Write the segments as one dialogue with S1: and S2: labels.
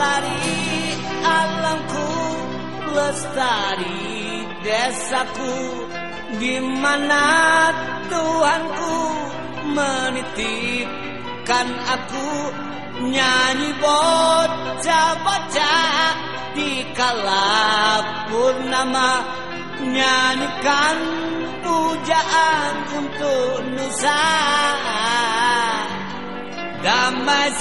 S1: lestari alamku lestari desaku. Di mana Tuhanku menitipkan aku? Nyanyi bocah-bocah di kala purnama. Nyanyikan pujaan untuk Nusa. Damai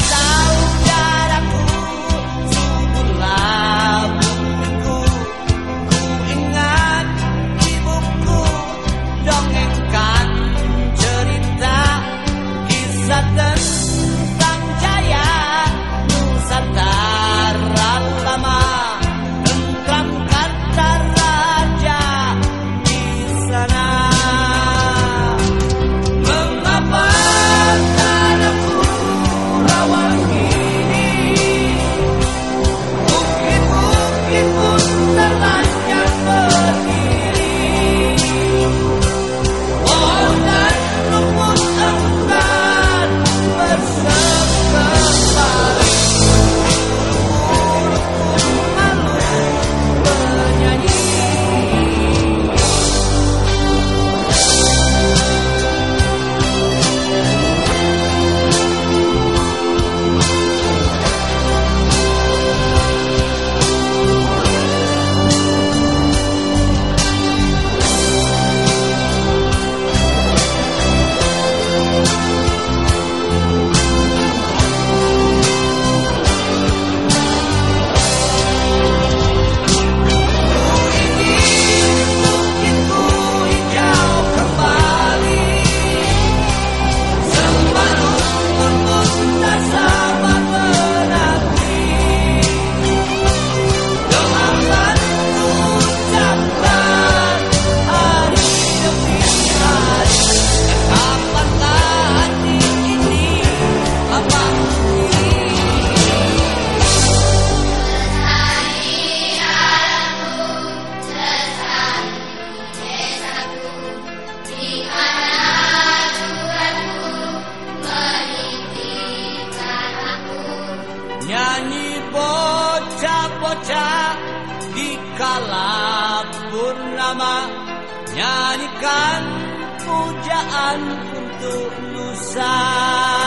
S1: Nyanyi bocah-bocah di kala Nyanyikan untuk Nusa